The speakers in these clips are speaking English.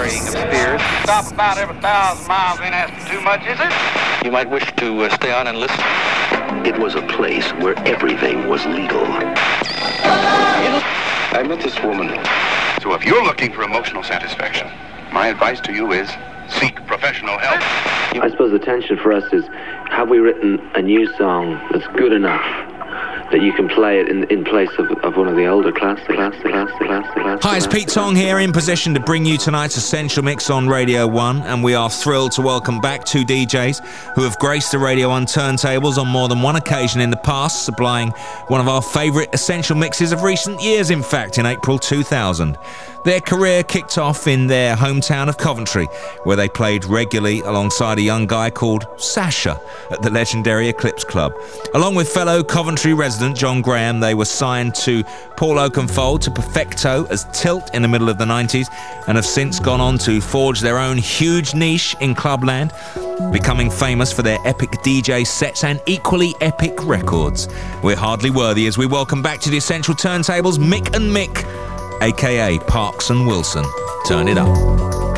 carrying of spears. Stop about every thousand miles ain't asking too much, is it? You might wish to uh, stay on and listen. It was a place where everything was legal. I met this woman. So if you're looking for emotional satisfaction, my advice to you is seek professional help. I suppose the tension for us is have we written a new song that's good enough that you can play it in, in place of, of one of the older classics? Classic, classic, classic, classic, Hi, it's Pete Tong here in position to bring you tonight's Essential Mix on Radio 1, and we are thrilled to welcome back two DJs who have graced the Radio 1 turntables on more than one occasion in the past, supplying one of our favourite Essential Mixes of recent years, in fact, in April 2000. Their career kicked off in their hometown of Coventry, where they played regularly alongside a young guy called Sasha at the legendary Eclipse Club. Along with fellow Coventry resident John Graham, they were signed to Paul Oakenfold to Perfecto as Tilt in the middle of the 90s and have since gone on to forge their own huge niche in clubland, becoming famous for their epic DJ sets and equally epic records. We're hardly worthy as we welcome back to the Essential Turntables Mick and Mick aka Parks and Wilson. Turn it up.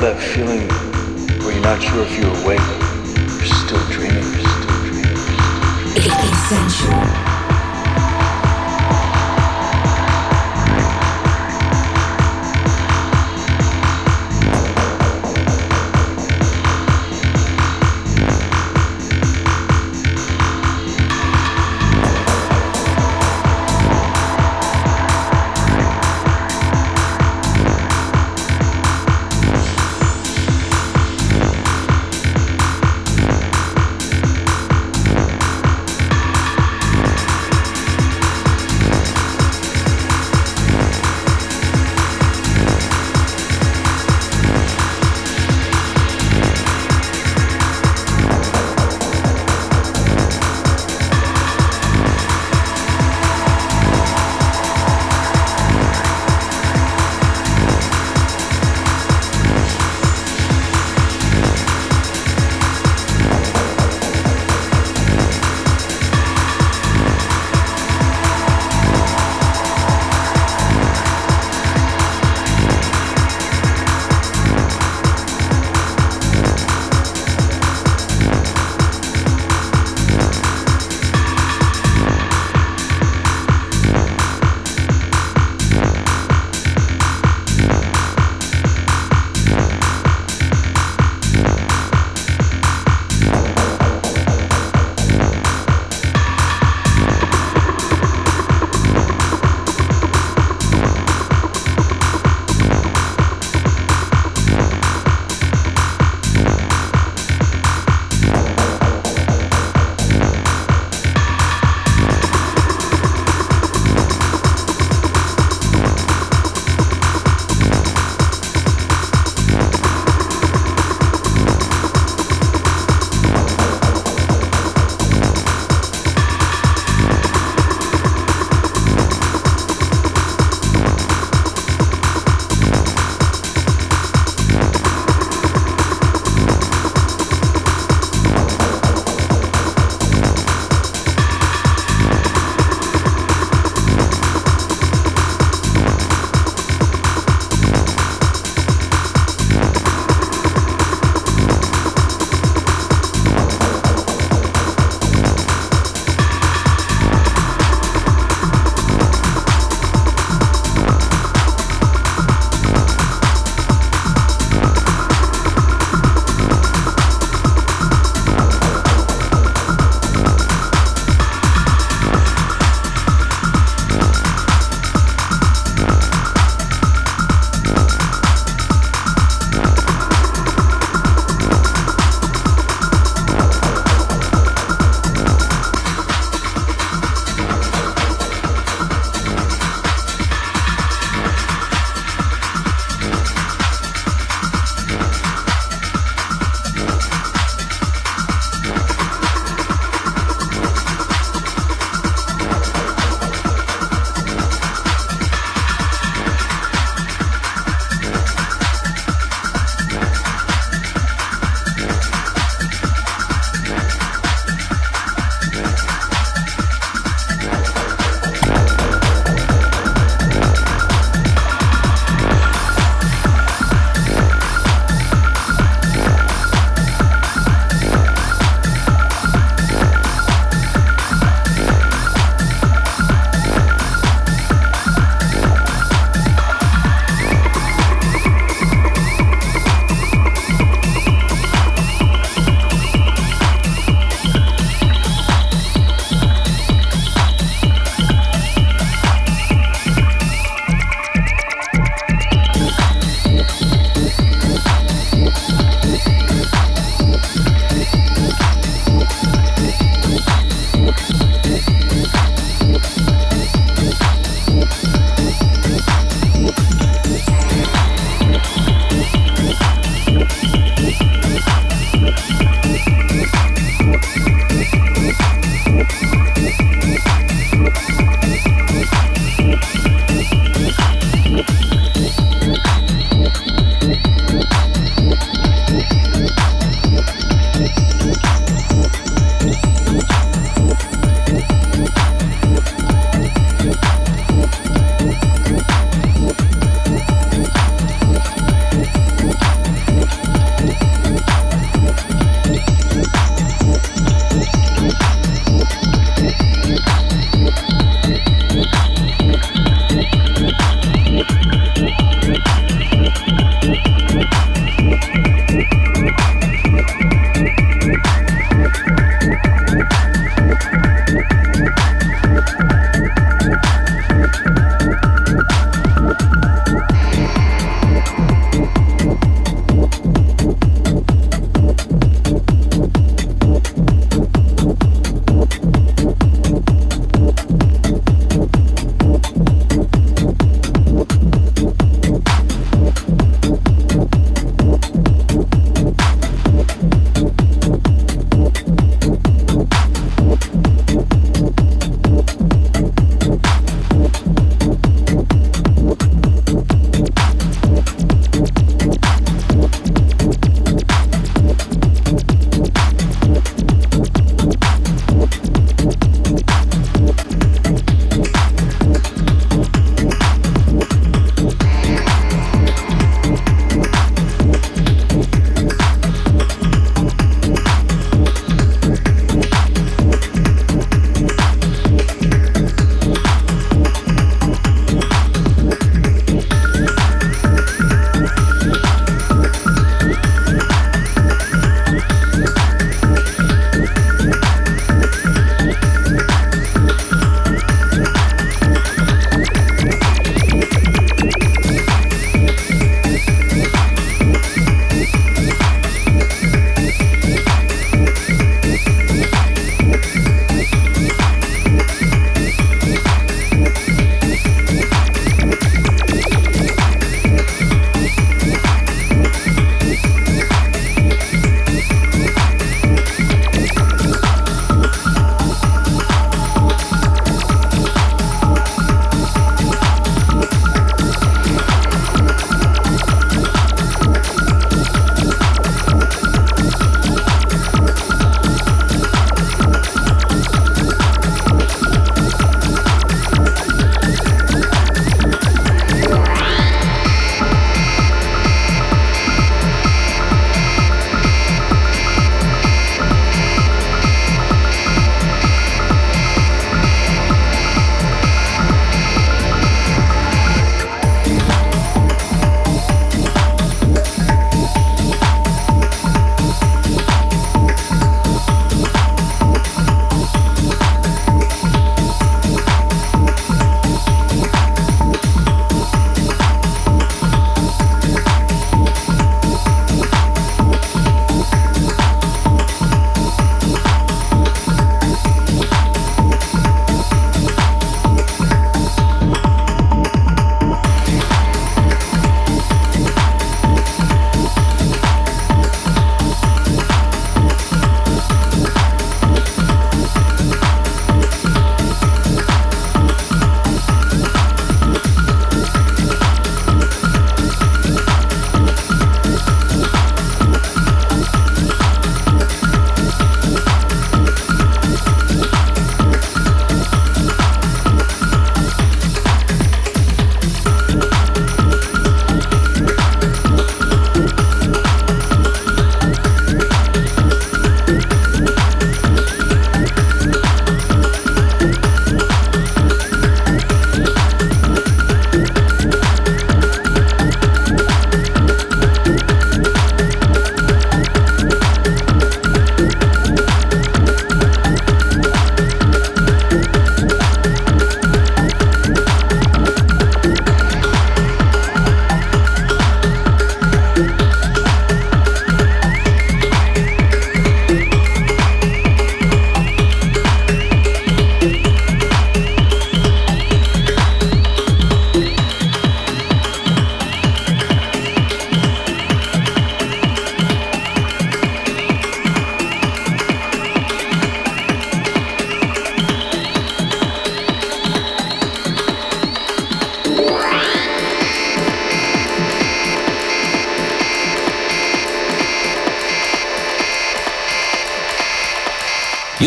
That feeling where you're not sure if you're awake, you're still dreaming, you're still dreaming? You're still dreaming. Essential.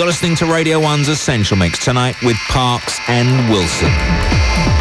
You're listening to Radio 1's Essential Mix tonight with Parks and Wilson.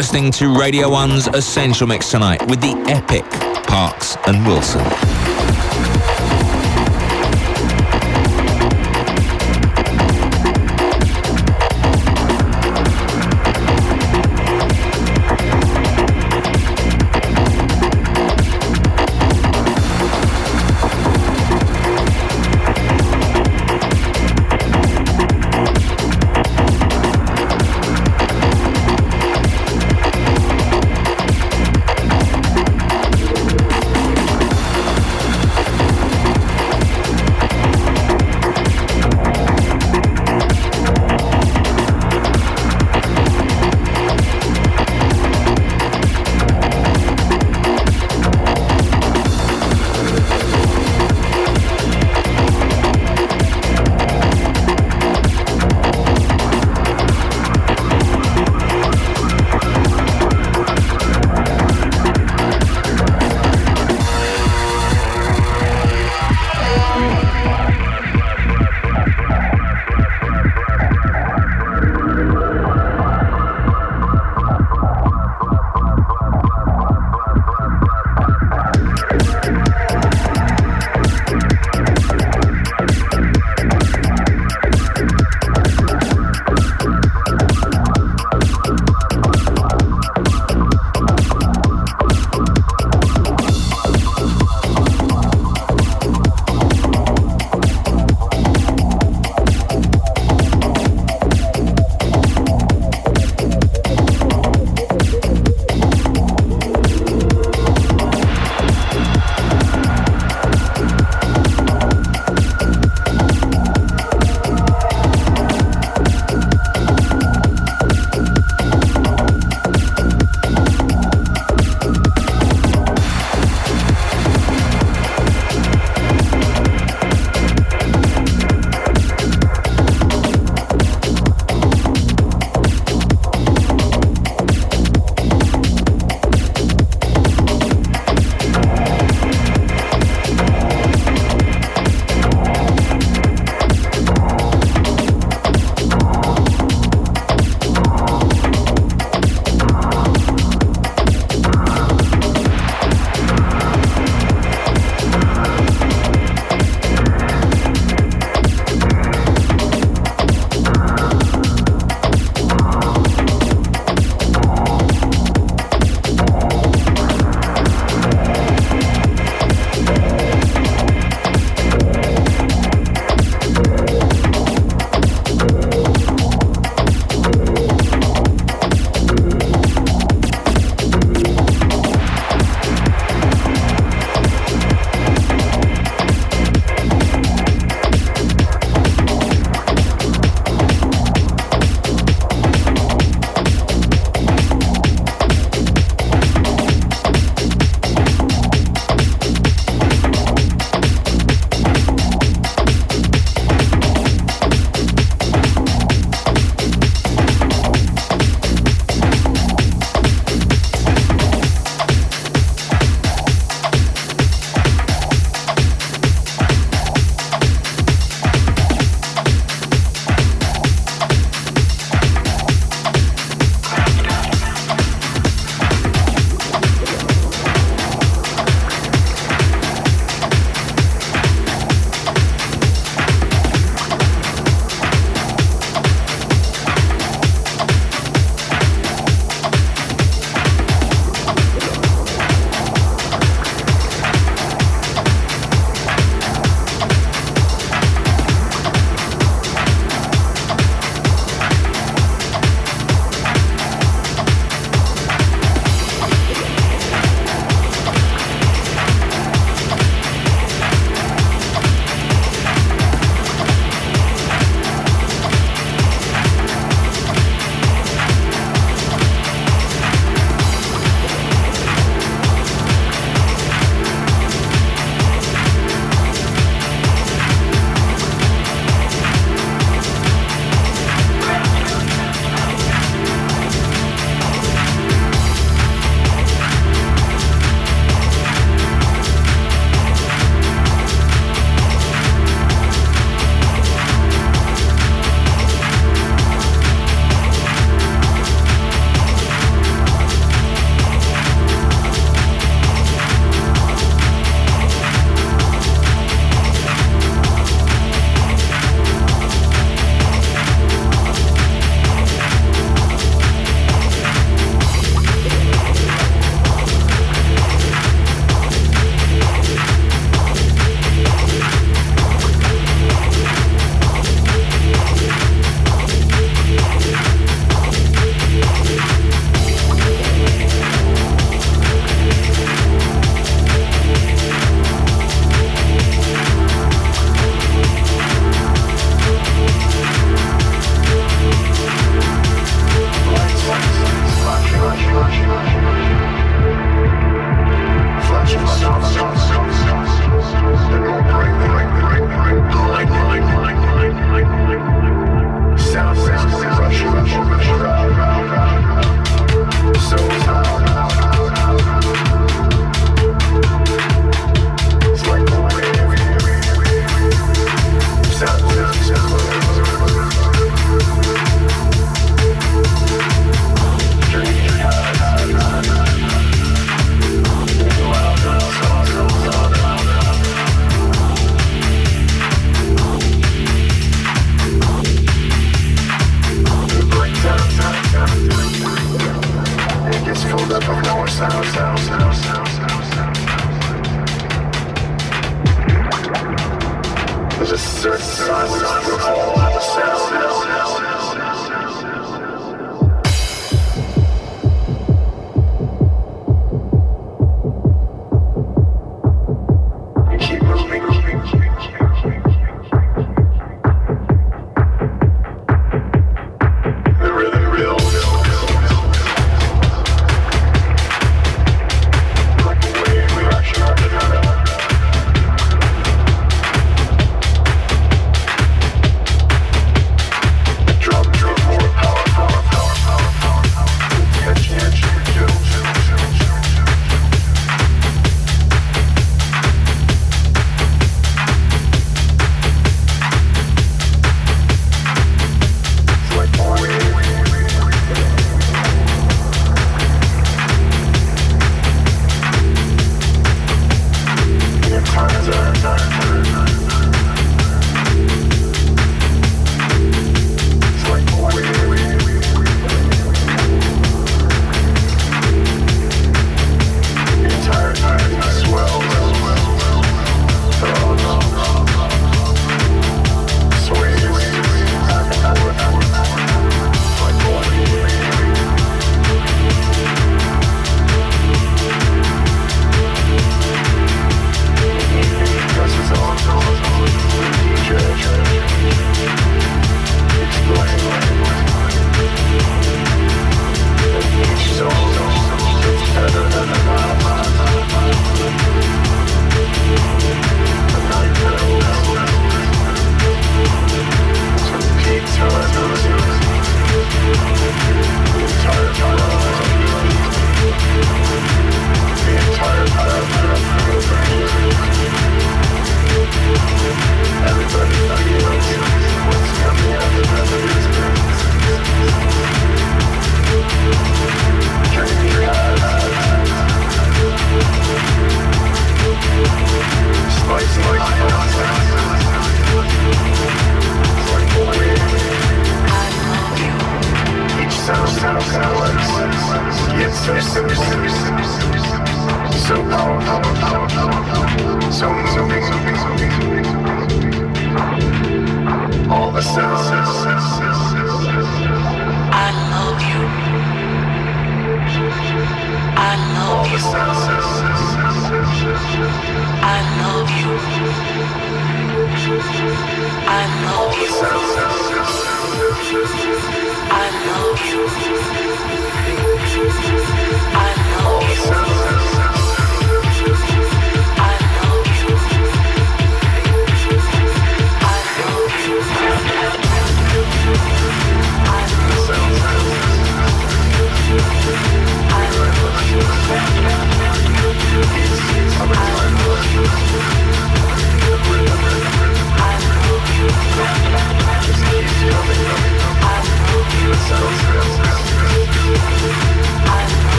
Listening to Radio 1's Essential Mix tonight with the epic Parks and Wilson.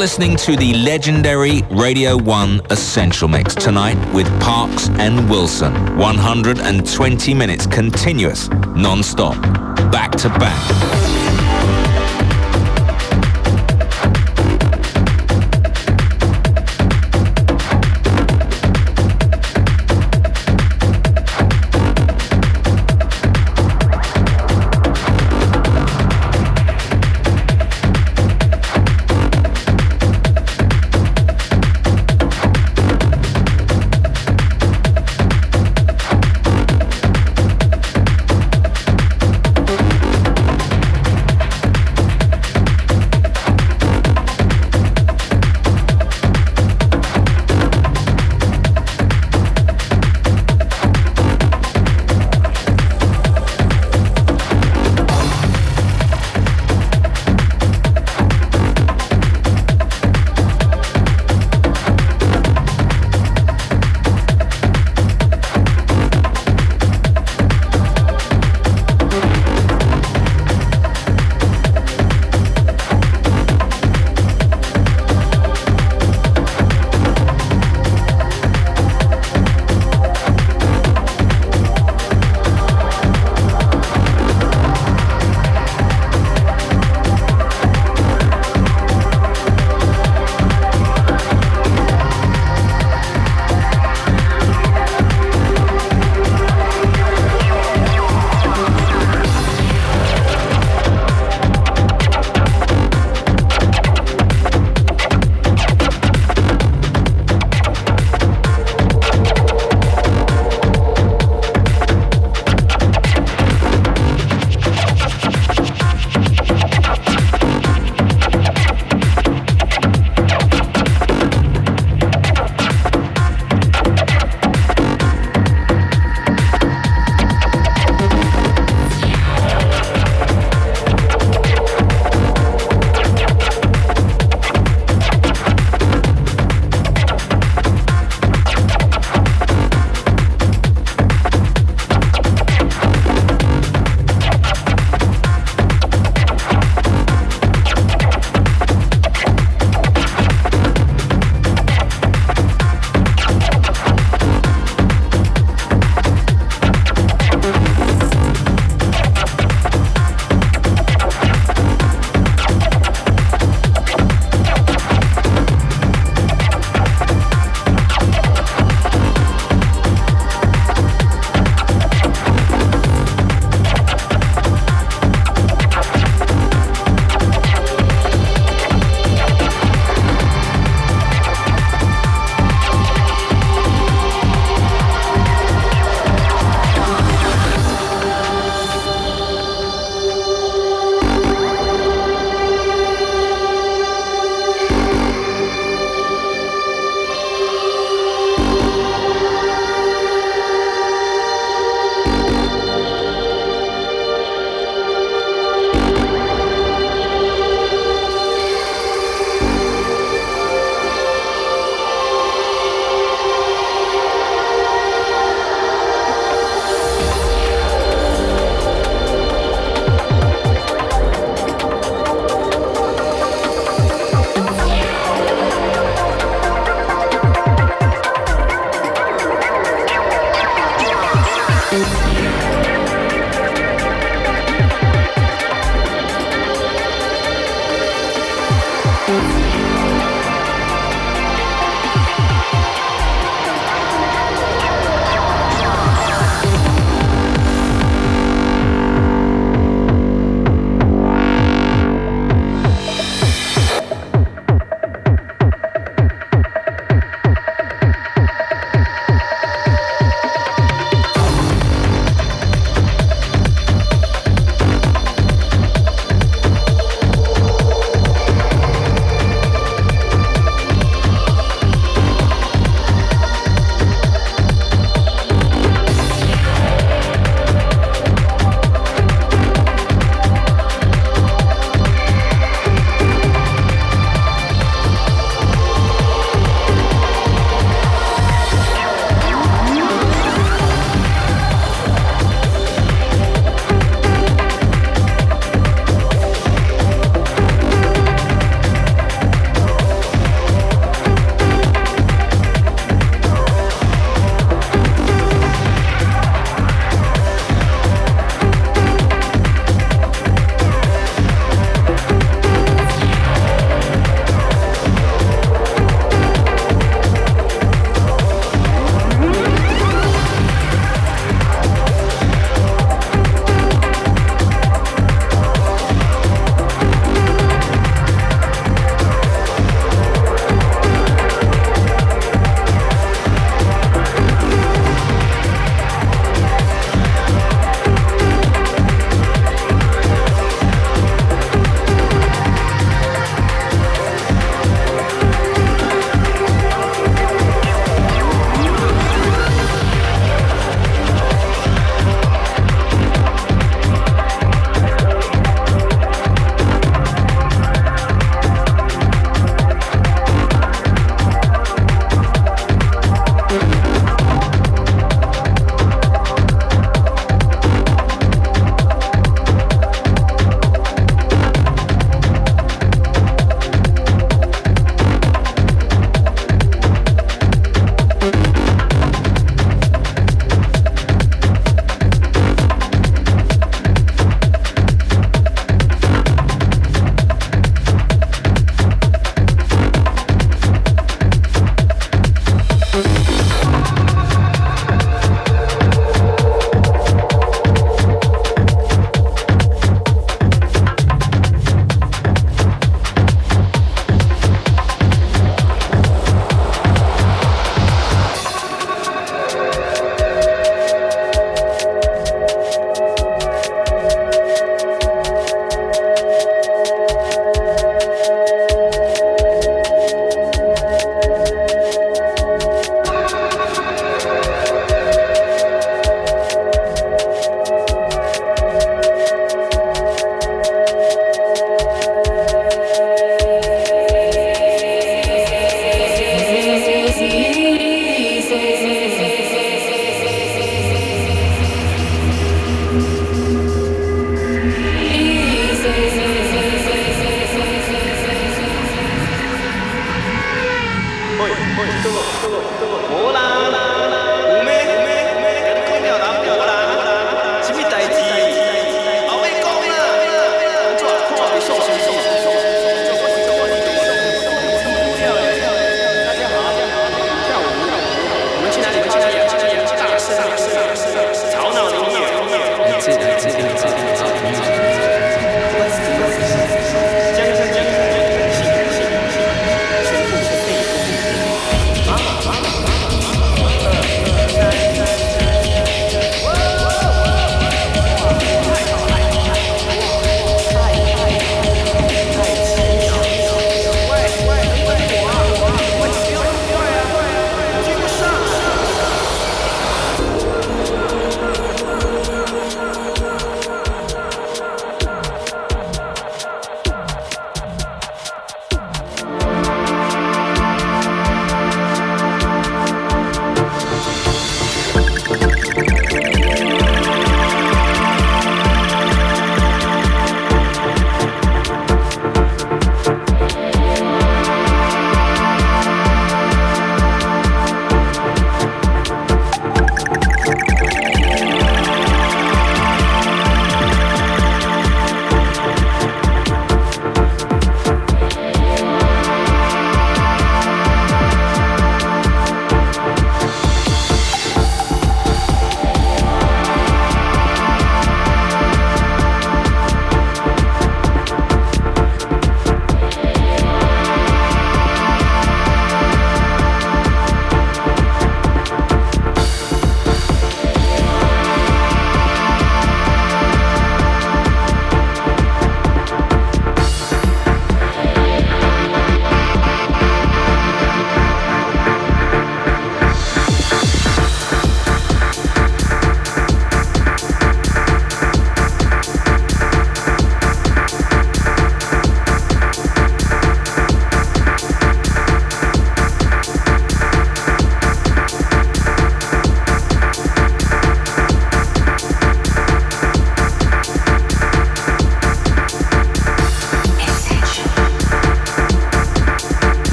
Listening to the legendary Radio 1 Essential Mix tonight with Parks and Wilson. 120 minutes continuous, non-stop, back to back.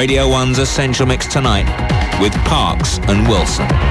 Radio 1's Essential Mix tonight with Parks and Wilson.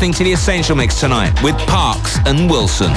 Listening to The Essential Mix tonight with Parks and Wilson.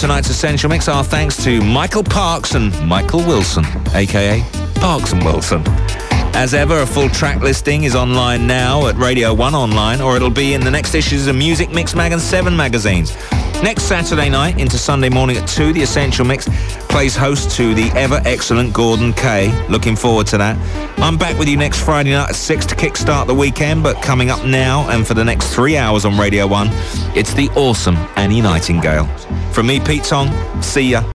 Tonight's Essential Mix. Our thanks to Michael Parks and Michael Wilson, aka Parks and Wilson. As ever, a full track listing is online now at Radio 1 Online, or it'll be in the next issues of Music Mix Mag and 7 magazines. Next Saturday night into Sunday morning at 2, The Essential Mix plays host to the ever excellent Gordon Kaye. Looking forward to that. I'm back with you next Friday night at 6 to kickstart the weekend, but coming up now and for the next three hours on Radio 1, it's the awesome Annie Nightingale. From me, Pete Tong, see ya.